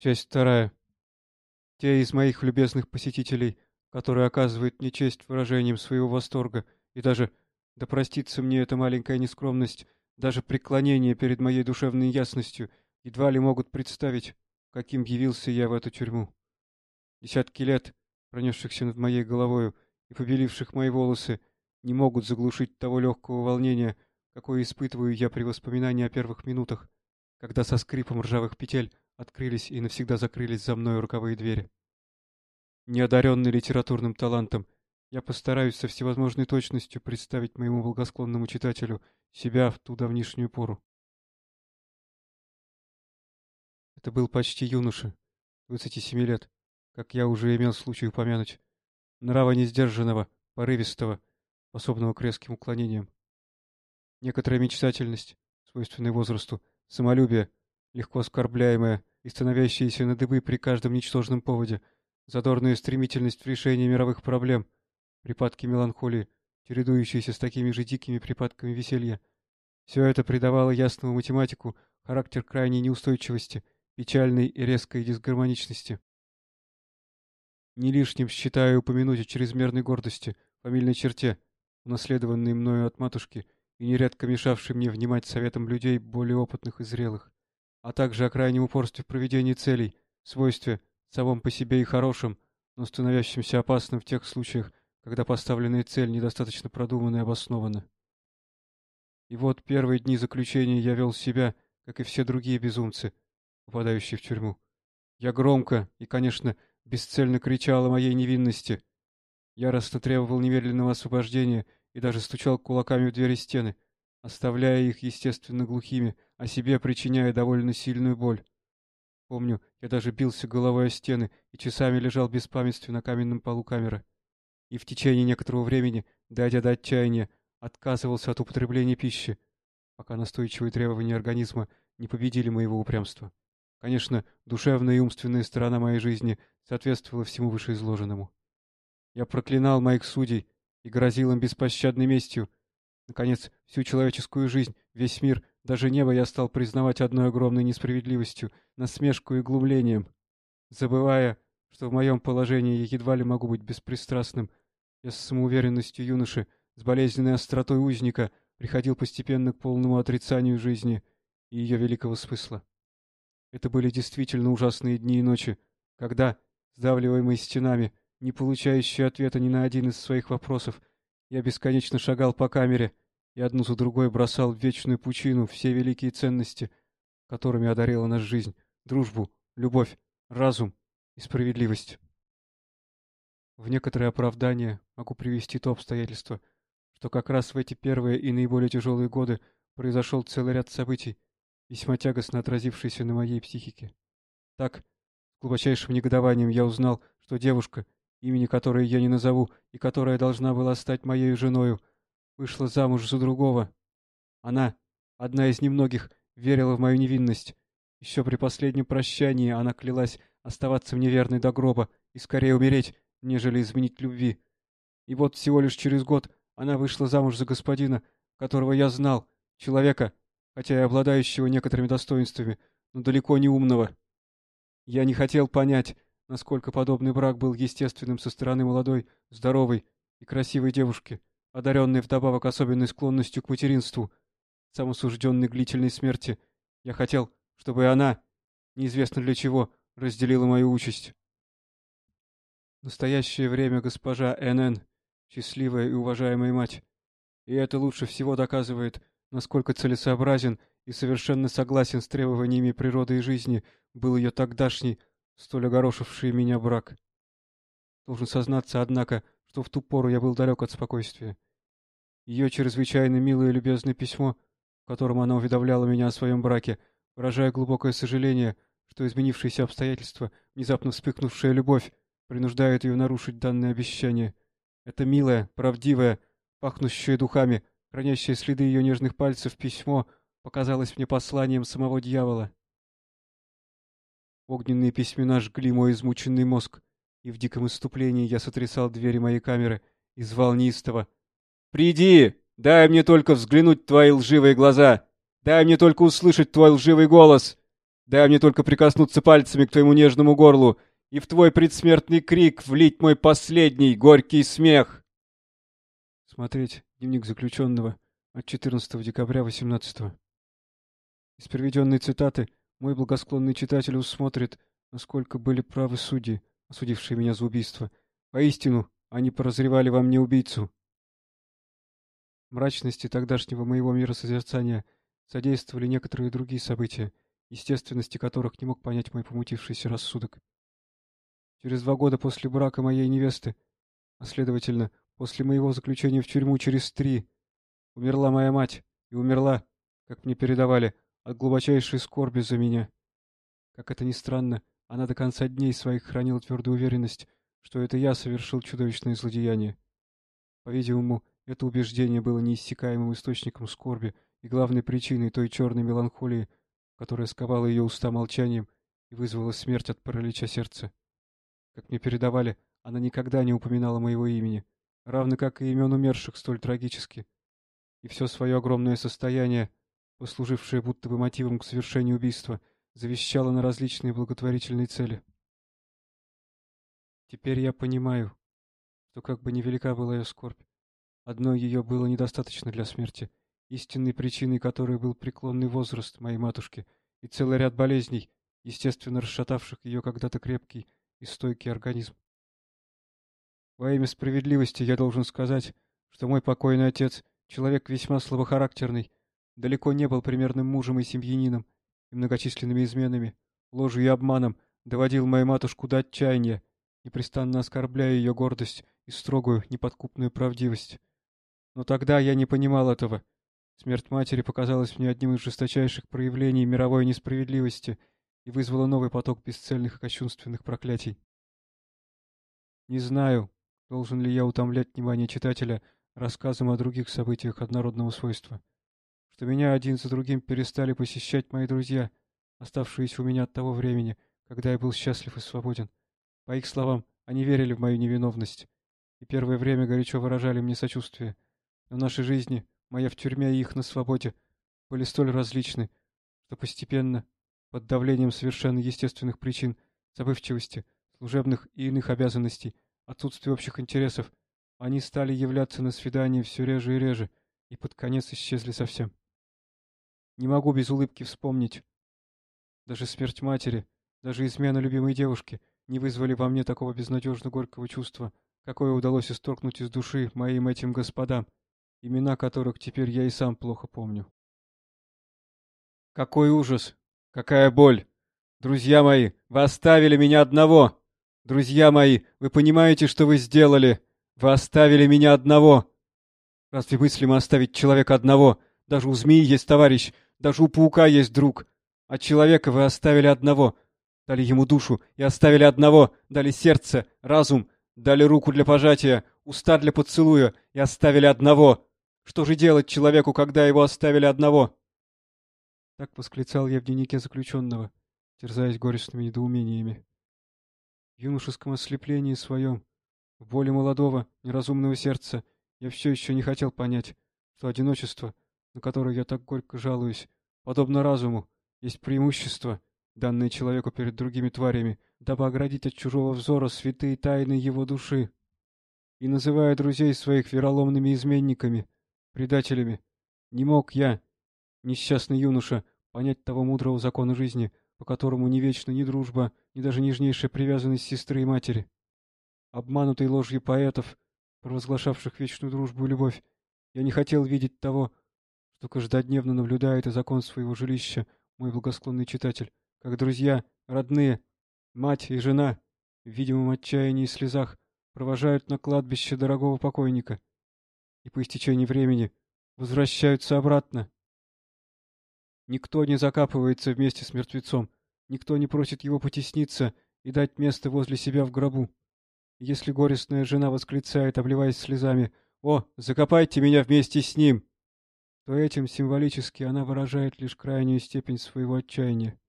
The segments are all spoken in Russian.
Часть вторая. Те из моих любезных посетителей, которые оказывают мне честь выражением своего восторга, и даже, да простится мне эта маленькая нескромность, даже преклонение перед моей душевной ясностью, едва ли могут представить, каким явился я в эту тюрьму. Десятки лет, пронесшихся над моей головою и побеливших мои волосы, не могут заглушить того легкого волнения, какое испытываю я при воспоминании о первых минутах, когда со скрипом ржавых петель открылись и навсегда закрылись за мной роковые двери. Неодаренный литературным талантом, я постараюсь со всевозможной точностью представить моему благосклонному читателю себя в ту давнишнюю пору. Это был почти юноша, 27 лет, как я уже имел случай упомянуть, нрава несдержанного, порывистого, способного к резким уклонениям. Некоторая мечтательность, свойственная возрасту, самолюбие, легко оскорбляемое и становящееся на дыбы при каждом ничтожном поводе, задорная стремительность в решении мировых проблем, припадки меланхолии, чередующиеся с такими же дикими припадками веселья. Все это придавало ясному математику характер крайней неустойчивости, печальной и резкой дисгармоничности. Не лишним считаю упомянуть о чрезмерной гордости, фамильной черте, унаследованной мною от матушки и нередко мешавшей мне внимать советам людей более опытных и зрелых а также о крайнем упорстве в проведении целей, свойстве, самом по себе и хорошем, но становящемся опасным в тех случаях, когда поставленная цель недостаточно продумана и обоснована. И вот первые дни заключения я вел себя, как и все другие безумцы, попадающие в тюрьму. Я громко и, конечно, бесцельно кричал о моей невинности. Яростно требовал немедленного освобождения и даже стучал кулаками в двери стены — оставляя их, естественно, глухими, а себе причиняя довольно сильную боль. Помню, я даже бился головой о стены и часами лежал без памяти на каменном полу камеры. И в течение некоторого времени, дойдя до отчаяния, отказывался от употребления пищи, пока настойчивые требования организма не победили моего упрямства. Конечно, душевная и умственная сторона моей жизни соответствовала всему вышеизложенному. Я проклинал моих судей и грозил им беспощадной местью, Наконец, всю человеческую жизнь, весь мир, даже небо я стал признавать одной огромной несправедливостью, насмешку и глумлением. Забывая, что в моем положении я едва ли могу быть беспристрастным, я с самоуверенностью юноши, с болезненной остротой узника, приходил постепенно к полному отрицанию жизни и ее великого смысла. Это были действительно ужасные дни и ночи, когда, сдавливаемый стенами, не получающий ответа ни на один из своих вопросов, я бесконечно шагал по камере и одну за другой бросал в вечную пучину все великие ценности, которыми одарила нас жизнь, дружбу, любовь, разум и справедливость. В некоторые оправдания могу привести то обстоятельство, что как раз в эти первые и наиболее тяжелые годы произошел целый ряд событий, весьма тягостно отразившиеся на моей психике. Так, с глубочайшим негодованием я узнал, что девушка — имени которой я не назову и которая должна была стать моей женою, вышла замуж за другого. Она, одна из немногих, верила в мою невинность. Еще при последнем прощании она клялась оставаться мне верной до гроба и скорее умереть, нежели изменить любви. И вот всего лишь через год она вышла замуж за господина, которого я знал, человека, хотя и обладающего некоторыми достоинствами, но далеко не умного. Я не хотел понять, насколько подобный брак был естественным со стороны молодой, здоровой и красивой девушки, одаренной вдобавок особенной склонностью к материнству, самосужденной длительной смерти. Я хотел, чтобы она, неизвестно для чего, разделила мою участь. В настоящее время госпожа Н.Н. счастливая и уважаемая мать. И это лучше всего доказывает, насколько целесообразен и совершенно согласен с требованиями природы и жизни был ее тогдашний столь огорошивший меня брак. Должен сознаться, однако, что в ту пору я был далек от спокойствия. Ее чрезвычайно милое и любезное письмо, в котором она уведомляла меня о своем браке, выражая глубокое сожаление, что изменившиеся обстоятельства, внезапно вспыхнувшая любовь, принуждают ее нарушить данное обещание. Это милое, правдивое, пахнущее духами, хранящее следы ее нежных пальцев письмо показалось мне посланием самого дьявола. Огненные письмена жгли мой измученный мозг, и в диком иступлении я сотрясал двери моей камеры и звал неистово. «Приди! Дай мне только взглянуть в твои лживые глаза! Дай мне только услышать твой лживый голос! Дай мне только прикоснуться пальцами к твоему нежному горлу и в твой предсмертный крик влить мой последний горький смех. Смотреть дневник заключенного от 14 декабря 18 -го. Из приведенной цитаты мой благосклонный читатель усмотрит, насколько были правы судьи, осудившие меня за убийство. Поистину, они прозревали во мне убийцу. Мрачности тогдашнего моего миросозерцания содействовали некоторые другие события, естественности которых не мог понять мой помутившийся рассудок. Через два года после брака моей невесты, а следовательно, после моего заключения в тюрьму через три, умерла моя мать и умерла, как мне передавали, от глубочайшей скорби за меня. Как это ни странно, она до конца дней своих хранила твердую уверенность, что это я совершил чудовищное злодеяние. По-видимому, это убеждение было неиссякаемым источником скорби и главной причиной той черной меланхолии, которая сковала ее уста молчанием и вызвала смерть от паралича сердца. Как мне передавали, она никогда не упоминала моего имени, равно как и имен умерших столь трагически. И все свое огромное состояние, послужившее будто бы мотивом к совершению убийства, завещала на различные благотворительные цели. Теперь я понимаю, что как бы невелика была ее скорбь, одной ее было недостаточно для смерти, истинной причиной которой был преклонный возраст моей матушки и целый ряд болезней, естественно расшатавших ее когда-то крепкий и стойкий организм. Во имя справедливости я должен сказать, что мой покойный отец, человек весьма слабохарактерный, далеко не был примерным мужем и семьянином, и многочисленными изменами, ложью и обманом доводил мою матушку до отчаяния, непрестанно оскорбляя ее гордость и строгую, неподкупную правдивость. Но тогда я не понимал этого. Смерть матери показалась мне одним из жесточайших проявлений мировой несправедливости — и вызвало новый поток бесцельных и кощунственных проклятий. Не знаю, должен ли я утомлять внимание читателя рассказом о других событиях однородного свойства, что меня один за другим перестали посещать мои друзья, оставшиеся у меня от того времени, когда я был счастлив и свободен. По их словам, они верили в мою невиновность и первое время горячо выражали мне сочувствие. Но наши жизни, моя в тюрьме и их на свободе, были столь различны, что постепенно под давлением совершенно естественных причин, забывчивости, служебных и иных обязанностей, отсутствия общих интересов, они стали являться на свидания все реже и реже, и под конец исчезли совсем. Не могу без улыбки вспомнить. Даже смерть матери, даже измена любимой девушки не вызвали во мне такого безнадежно горького чувства, какое удалось исторгнуть из души моим этим господам, имена которых теперь я и сам плохо помню. Какой ужас! Какая боль! Друзья мои, вы оставили меня одного! Друзья мои, вы понимаете, что вы сделали? Вы оставили меня одного! Разве мыслимо оставить человека одного? Даже у змеи есть товарищ, даже у паука есть друг. А человека вы оставили одного. Дали ему душу и оставили одного. Дали сердце, разум, дали руку для пожатия, уста для поцелуя и оставили одного. Что же делать человеку, когда его оставили одного? Так восклицал я в дневнике заключенного, терзаясь горестными недоумениями. В юношеском ослеплении своем, в боли молодого, неразумного сердца, я все еще не хотел понять, что одиночество, на которое я так горько жалуюсь, подобно разуму, есть преимущество, данное человеку перед другими тварями, дабы оградить от чужого взора святые тайны его души. И называя друзей своих вероломными изменниками, предателями, не мог я, несчастный юноша, понять того мудрого закона жизни, по которому ни вечна ни дружба, ни даже нежнейшая привязанность сестры и матери. Обманутый ложью поэтов, провозглашавших вечную дружбу и любовь, я не хотел видеть того, что каждодневно наблюдает и закон своего жилища мой благосклонный читатель, как друзья, родные, мать и жена, в видимом отчаянии и слезах, провожают на кладбище дорогого покойника и по истечении времени возвращаются обратно, Никто не закапывается вместе с мертвецом, никто не просит его потесниться и дать место возле себя в гробу. Если горестная жена восклицает, обливаясь слезами, «О, закопайте меня вместе с ним!» То этим символически она выражает лишь крайнюю степень своего отчаяния.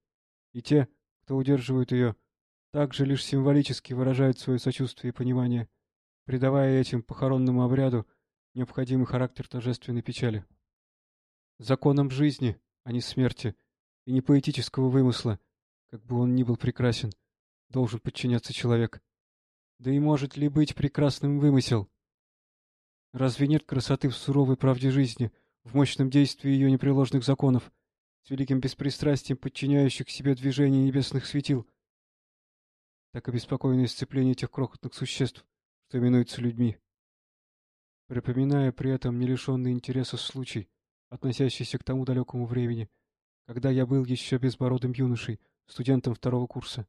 И те, кто удерживают ее, также лишь символически выражают свое сочувствие и понимание, придавая этим похоронному обряду необходимый характер торжественной печали. Законом жизни, а не смерти, и не поэтического вымысла, как бы он ни был прекрасен, должен подчиняться человек. Да и может ли быть прекрасным вымысел? Разве нет красоты в суровой правде жизни, в мощном действии ее непреложных законов, с великим беспристрастием подчиняющих себе движение небесных светил? Так и беспокойное сцепление тех крохотных существ, что именуются людьми. Припоминая при этом не лишенный интереса случай, относящийся к тому далекому времени, когда я был еще безбородым юношей, студентом второго курса.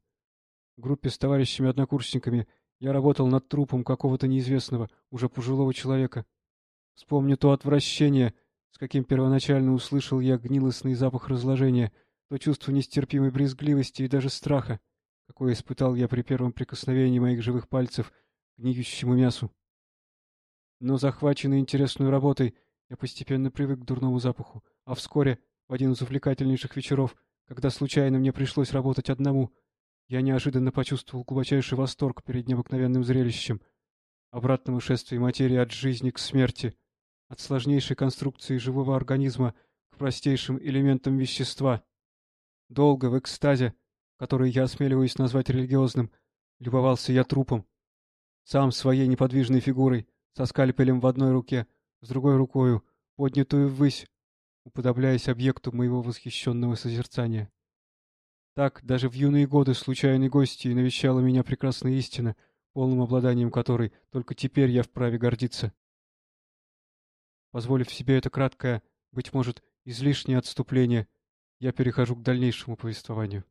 В группе с товарищами-однокурсниками я работал над трупом какого-то неизвестного, уже пожилого человека. Вспомню то отвращение, с каким первоначально услышал я гнилостный запах разложения, то чувство нестерпимой брезгливости и даже страха, какое испытал я при первом прикосновении моих живых пальцев к гниющему мясу. Но захваченный интересной работой, я постепенно привык к дурному запаху, а вскоре, в один из увлекательнейших вечеров, когда случайно мне пришлось работать одному, я неожиданно почувствовал глубочайший восторг перед необыкновенным зрелищем, обратного шествия материи от жизни к смерти, от сложнейшей конструкции живого организма к простейшим элементам вещества. Долго в экстазе, который я осмеливаюсь назвать религиозным, любовался я трупом, сам своей неподвижной фигурой, со скальпелем в одной руке, с другой рукою, поднятую ввысь, уподобляясь объекту моего восхищенного созерцания. Так, даже в юные годы случайной гостьей навещала меня прекрасная истина, полным обладанием которой только теперь я вправе гордиться. Позволив себе это краткое, быть может, излишнее отступление, я перехожу к дальнейшему повествованию.